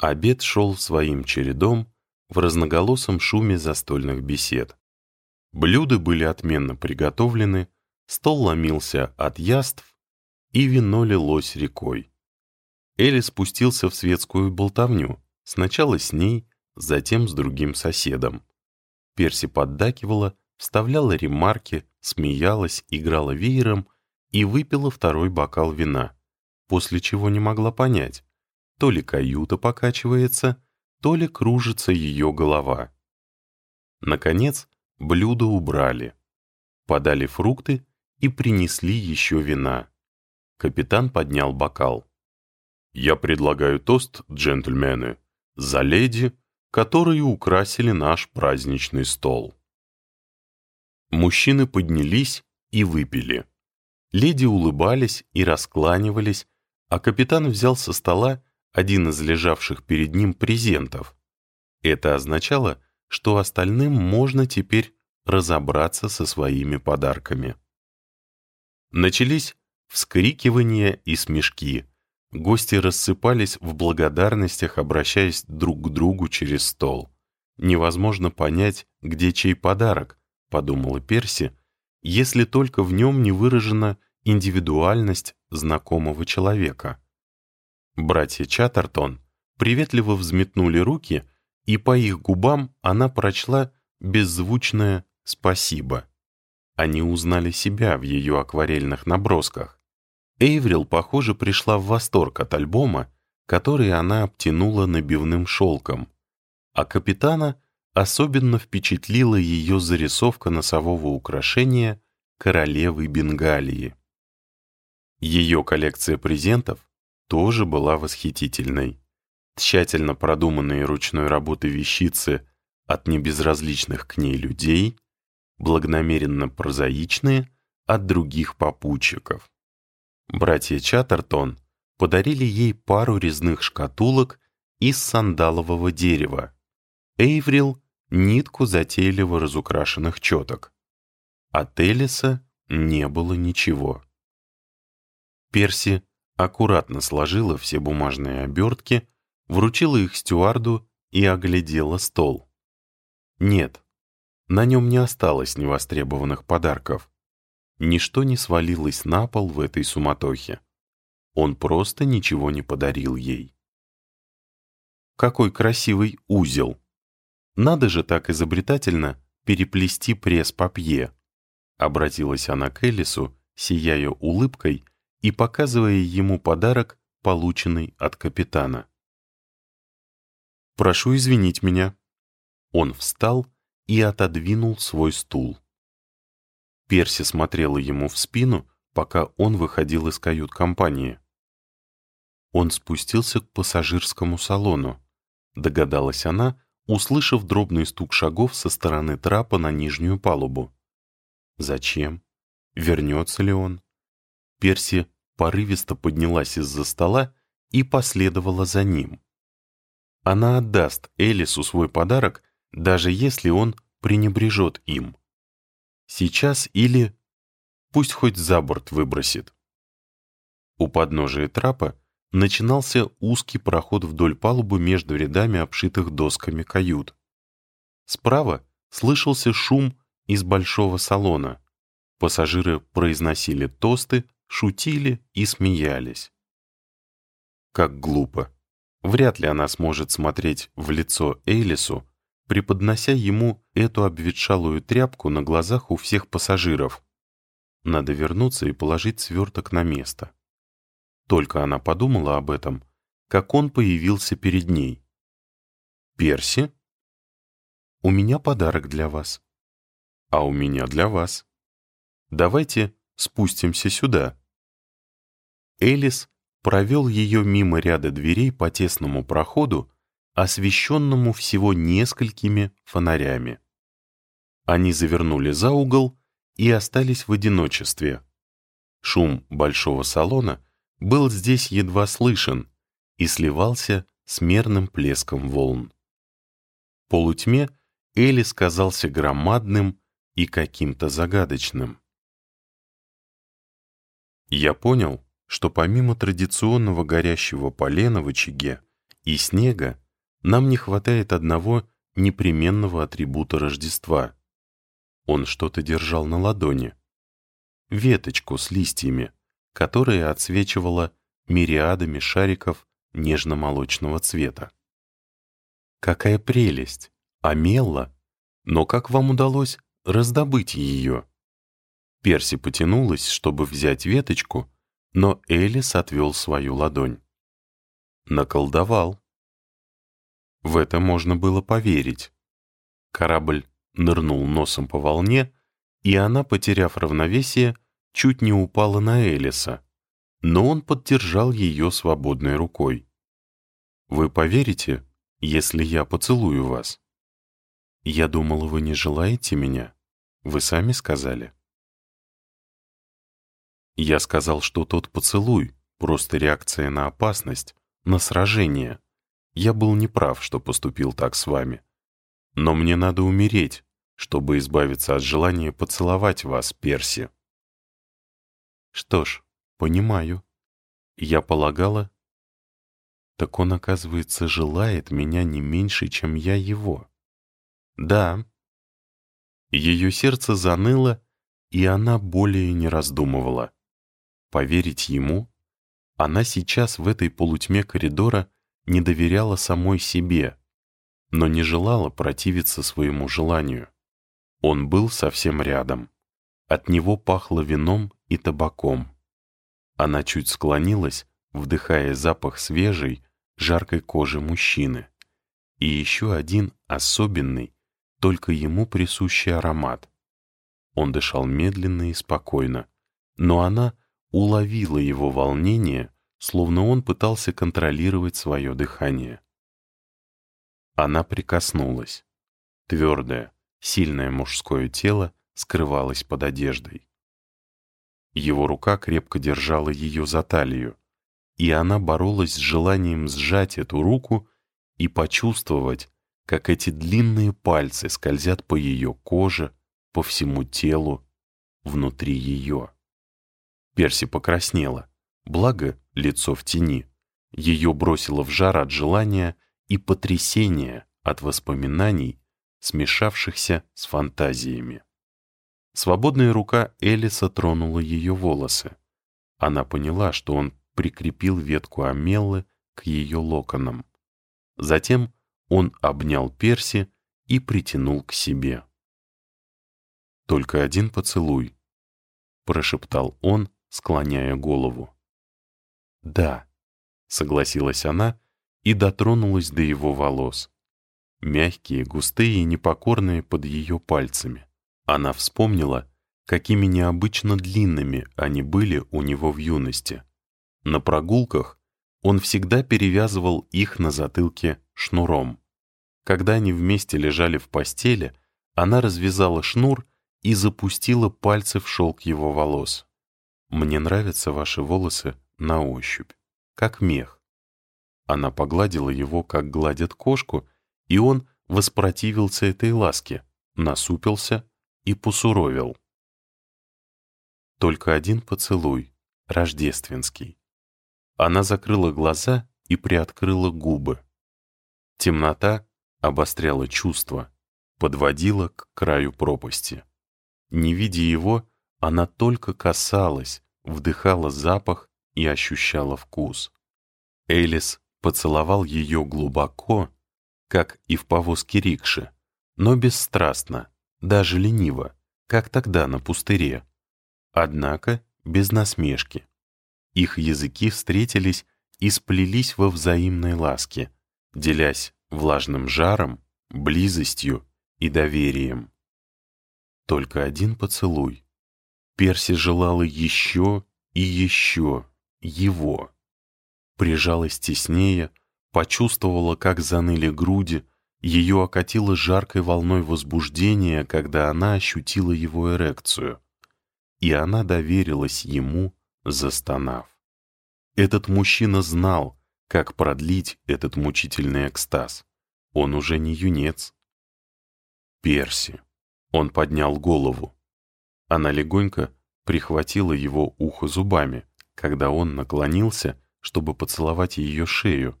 Обед шел своим чередом в разноголосом шуме застольных бесед. Блюда были отменно приготовлены, стол ломился от яств, и вино лилось рекой. Элли спустился в светскую болтовню, сначала с ней, затем с другим соседом. Перси поддакивала, вставляла ремарки, смеялась, играла веером и выпила второй бокал вина, после чего не могла понять, то ли каюта покачивается, то ли кружится ее голова. Наконец, блюдо убрали. Подали фрукты и принесли еще вина. Капитан поднял бокал. «Я предлагаю тост, джентльмены, за леди, которые украсили наш праздничный стол». Мужчины поднялись и выпили. Леди улыбались и раскланивались, а капитан взял со стола один из лежавших перед ним презентов. Это означало, что остальным можно теперь разобраться со своими подарками. Начались вскрикивания и смешки. Гости рассыпались в благодарностях, обращаясь друг к другу через стол. «Невозможно понять, где чей подарок», — подумала Перси, если только в нем не выражена индивидуальность знакомого человека. Братья Чаттертон приветливо взметнули руки, и по их губам она прочла беззвучное «спасибо». Они узнали себя в ее акварельных набросках. Эйврил, похоже, пришла в восторг от альбома, который она обтянула набивным шелком, а капитана особенно впечатлила ее зарисовка носового украшения королевы Бенгалии. Ее коллекция презентов тоже была восхитительной. Тщательно продуманные ручной работы вещицы от небезразличных к ней людей, благонамеренно прозаичные от других попутчиков. Братья Чаттертон подарили ей пару резных шкатулок из сандалового дерева, Эйврил — нитку затейливо разукрашенных четок. От Элиса не было ничего. Перси аккуратно сложила все бумажные обертки, вручила их стюарду и оглядела стол. Нет, на нем не осталось невостребованных подарков. Ничто не свалилось на пол в этой суматохе. Он просто ничего не подарил ей. Какой красивый узел! Надо же так изобретательно переплести пресс-папье. Обратилась она к Элису, сияя улыбкой и показывая ему подарок, полученный от капитана. «Прошу извинить меня». Он встал и отодвинул свой стул. Перси смотрела ему в спину, пока он выходил из кают-компании. Он спустился к пассажирскому салону, догадалась она, услышав дробный стук шагов со стороны трапа на нижнюю палубу. Зачем? Вернется ли он? Перси порывисто поднялась из-за стола и последовала за ним. Она отдаст Элису свой подарок, даже если он пренебрежет им. Сейчас или... Пусть хоть за борт выбросит. У подножия трапа начинался узкий проход вдоль палубы между рядами обшитых досками кают. Справа слышался шум из большого салона. Пассажиры произносили тосты, шутили и смеялись. Как глупо. Вряд ли она сможет смотреть в лицо Эйлису, преподнося ему эту обветшалую тряпку на глазах у всех пассажиров. Надо вернуться и положить сверток на место. Только она подумала об этом, как он появился перед ней. «Перси?» «У меня подарок для вас». «А у меня для вас. Давайте спустимся сюда». Элис провел ее мимо ряда дверей по тесному проходу, освещенному всего несколькими фонарями. Они завернули за угол и остались в одиночестве. Шум большого салона был здесь едва слышен и сливался с мерным плеском волн. В полутьме Элис казался громадным и каким-то загадочным. Я понял, что помимо традиционного горящего полена в очаге и снега нам не хватает одного непременного атрибута Рождества. Он что-то держал на ладони. Веточку с листьями, которая отсвечивала мириадами шариков нежно-молочного цвета. Какая прелесть! Амелла! Но как вам удалось раздобыть ее? Перси потянулась, чтобы взять веточку, но Элис отвел свою ладонь. Наколдовал. В это можно было поверить. Корабль нырнул носом по волне, и она, потеряв равновесие, чуть не упала на Элиса, но он поддержал ее свободной рукой. «Вы поверите, если я поцелую вас?» «Я думала, вы не желаете меня. Вы сами сказали». Я сказал, что тот поцелуй — просто реакция на опасность, на сражение. Я был неправ, что поступил так с вами. Но мне надо умереть, чтобы избавиться от желания поцеловать вас, Перси. Что ж, понимаю. Я полагала... Так он, оказывается, желает меня не меньше, чем я его. Да. Ее сердце заныло, и она более не раздумывала. Поверить ему? Она сейчас в этой полутьме коридора не доверяла самой себе, но не желала противиться своему желанию. Он был совсем рядом. От него пахло вином и табаком. Она чуть склонилась, вдыхая запах свежей, жаркой кожи мужчины. И еще один особенный, только ему присущий аромат. Он дышал медленно и спокойно, но она уловила его волнение, словно он пытался контролировать свое дыхание. Она прикоснулась. Твердое, сильное мужское тело скрывалось под одеждой. Его рука крепко держала ее за талию, и она боролась с желанием сжать эту руку и почувствовать, как эти длинные пальцы скользят по ее коже, по всему телу, внутри ее. Перси покраснела. Благо, лицо в тени. Ее бросило в жар от желания и потрясения от воспоминаний, смешавшихся с фантазиями. Свободная рука Элиса тронула ее волосы. Она поняла, что он прикрепил ветку амеллы к ее локонам. Затем он обнял Перси и притянул к себе. «Только один поцелуй», — прошептал он, склоняя голову. «Да», — согласилась она и дотронулась до его волос. Мягкие, густые и непокорные под ее пальцами. Она вспомнила, какими необычно длинными они были у него в юности. На прогулках он всегда перевязывал их на затылке шнуром. Когда они вместе лежали в постели, она развязала шнур и запустила пальцы в шелк его волос. Мне нравятся ваши волосы на ощупь, как мех. Она погладила его, как гладят кошку, и он воспротивился этой ласке, насупился и посуровил. Только один поцелуй, рождественский. Она закрыла глаза и приоткрыла губы. Темнота обостряла чувства, подводила к краю пропасти. Не видя его, она только касалась, вдыхала запах и ощущала вкус. Элис поцеловал ее глубоко, как и в повозке рикши, но бесстрастно, даже лениво, как тогда на пустыре. Однако без насмешки. Их языки встретились и сплелись во взаимной ласке, делясь влажным жаром, близостью и доверием. Только один поцелуй, Перси желала еще и еще его. Прижалась теснее, почувствовала, как заныли груди, ее окатило жаркой волной возбуждения, когда она ощутила его эрекцию. И она доверилась ему, застонав. Этот мужчина знал, как продлить этот мучительный экстаз. Он уже не юнец. Перси. Он поднял голову. Она легонько прихватила его ухо зубами, когда он наклонился, чтобы поцеловать ее шею,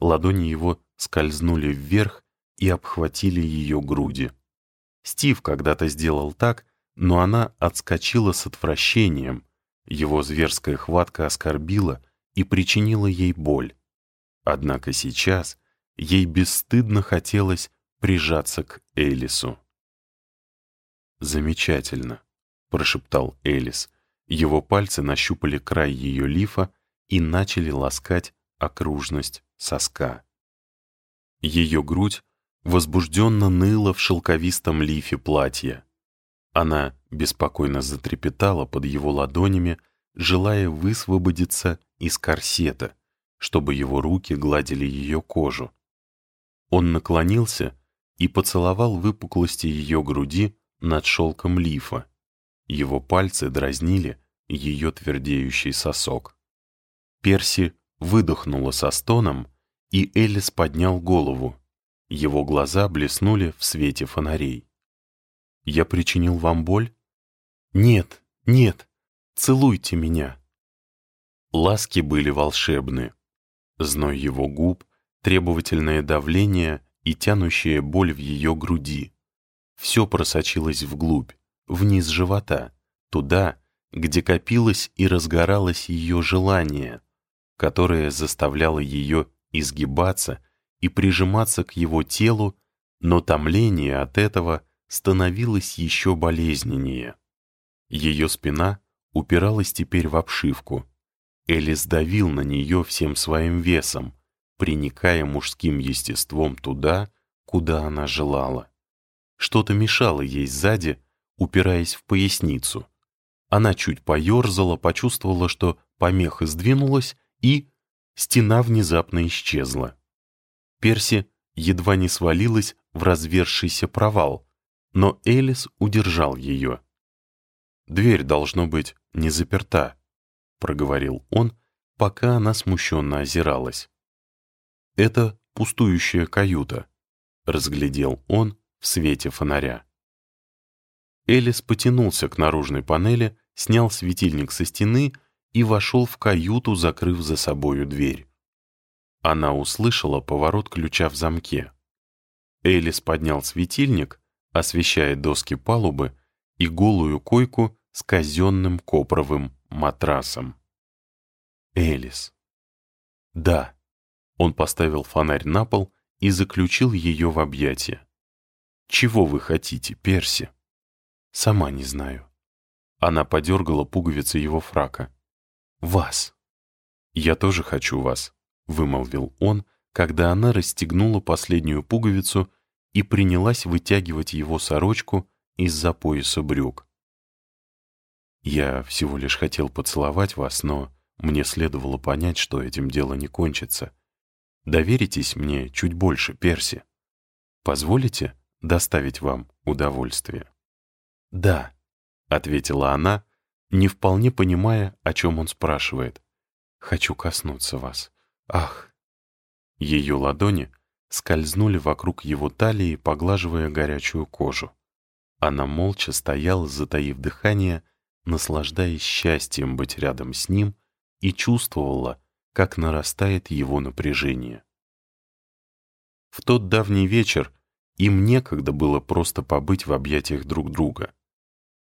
Ладони его скользнули вверх и обхватили ее груди. Стив когда-то сделал так, но она отскочила с отвращением. Его зверская хватка оскорбила и причинила ей боль. Однако сейчас ей бесстыдно хотелось прижаться к Элису. «Замечательно», — прошептал Элис. Его пальцы нащупали край ее лифа и начали ласкать окружность соска. Ее грудь возбужденно ныла в шелковистом лифе платья. Она беспокойно затрепетала под его ладонями, желая высвободиться из корсета, чтобы его руки гладили ее кожу. Он наклонился и поцеловал выпуклости ее груди над шелком лифа. Его пальцы дразнили ее твердеющий сосок. Перси выдохнула со стоном, и Элис поднял голову. Его глаза блеснули в свете фонарей. «Я причинил вам боль?» «Нет, нет, целуйте меня!» Ласки были волшебны. Зной его губ, требовательное давление и тянущая боль в ее груди. Все просочилось вглубь, вниз живота, туда, где копилось и разгоралось ее желание, которое заставляло ее изгибаться и прижиматься к его телу, но томление от этого становилось еще болезненнее. Ее спина упиралась теперь в обшивку. Элис давил на нее всем своим весом, приникая мужским естеством туда, куда она желала. Что-то мешало ей сзади, упираясь в поясницу. Она чуть поерзала, почувствовала, что помеха сдвинулась, и стена внезапно исчезла. Перси едва не свалилась в развершийся провал, но Элис удержал ее. «Дверь, должно быть, не заперта», — проговорил он, пока она смущенно озиралась. «Это пустующая каюта», — разглядел он в свете фонаря. Элис потянулся к наружной панели, снял светильник со стены и вошел в каюту, закрыв за собою дверь. Она услышала поворот ключа в замке. Элис поднял светильник, освещая доски палубы и голую койку с казенным копровым матрасом. Элис. Да. Он поставил фонарь на пол и заключил ее в объятия. «Чего вы хотите, Перси?» «Сама не знаю». Она подергала пуговицы его фрака. «Вас». «Я тоже хочу вас», — вымолвил он, когда она расстегнула последнюю пуговицу и принялась вытягивать его сорочку из-за пояса брюк. «Я всего лишь хотел поцеловать вас, но мне следовало понять, что этим дело не кончится. Доверитесь мне чуть больше, Перси. Позволите доставить вам удовольствие?» «Да», — ответила она, не вполне понимая, о чем он спрашивает. «Хочу коснуться вас. Ах!» Ее ладони скользнули вокруг его талии, поглаживая горячую кожу. Она молча стояла, затаив дыхание, наслаждаясь счастьем быть рядом с ним и чувствовала, как нарастает его напряжение. В тот давний вечер им некогда было просто побыть в объятиях друг друга.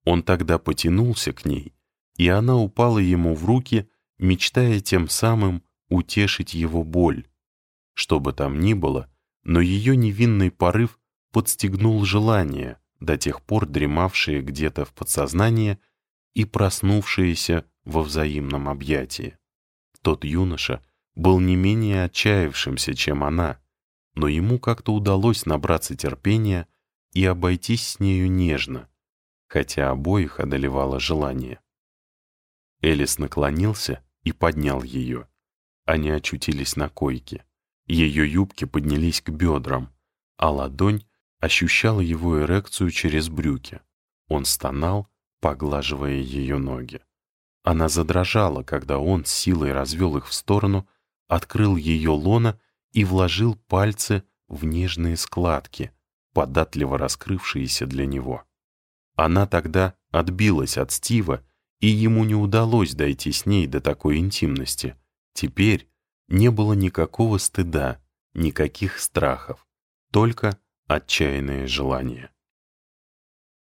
Он тогда потянулся к ней, и она упала ему в руки, мечтая тем самым утешить его боль. Что бы там ни было, но ее невинный порыв подстегнул желание, до тех пор дремавшее где-то в подсознании и проснувшееся во взаимном объятии. Тот юноша был не менее отчаявшимся, чем она, но ему как-то удалось набраться терпения и обойтись с нею нежно, хотя обоих одолевало желание. Элис наклонился и поднял ее. Они очутились на койке. Ее юбки поднялись к бедрам, а ладонь ощущала его эрекцию через брюки. Он стонал, поглаживая ее ноги. Она задрожала, когда он с силой развел их в сторону, открыл ее лона и вложил пальцы в нежные складки, податливо раскрывшиеся для него. Она тогда отбилась от Стива, и ему не удалось дойти с ней до такой интимности. Теперь, не было никакого стыда, никаких страхов, только отчаянное желание.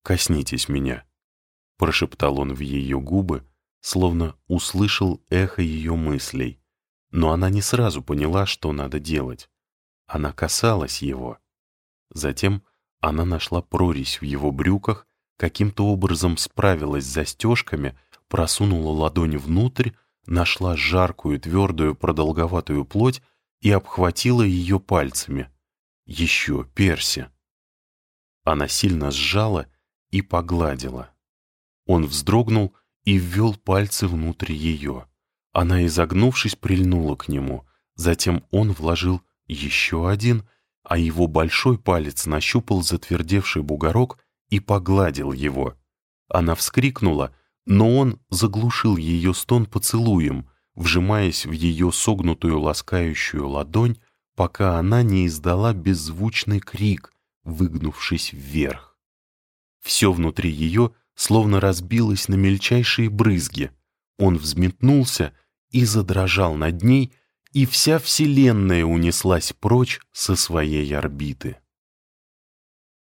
«Коснитесь меня», — прошептал он в ее губы, словно услышал эхо ее мыслей, но она не сразу поняла, что надо делать. Она касалась его. Затем она нашла прорезь в его брюках, каким-то образом справилась с застежками, просунула ладонь внутрь, нашла жаркую, твердую, продолговатую плоть и обхватила ее пальцами. Еще перси. Она сильно сжала и погладила. Он вздрогнул и ввел пальцы внутрь ее. Она, изогнувшись, прильнула к нему. Затем он вложил еще один, а его большой палец нащупал затвердевший бугорок и погладил его. Она вскрикнула, но он заглушил ее стон поцелуем, вжимаясь в ее согнутую ласкающую ладонь, пока она не издала беззвучный крик, выгнувшись вверх. Все внутри ее словно разбилось на мельчайшие брызги. Он взметнулся и задрожал над ней, и вся Вселенная унеслась прочь со своей орбиты.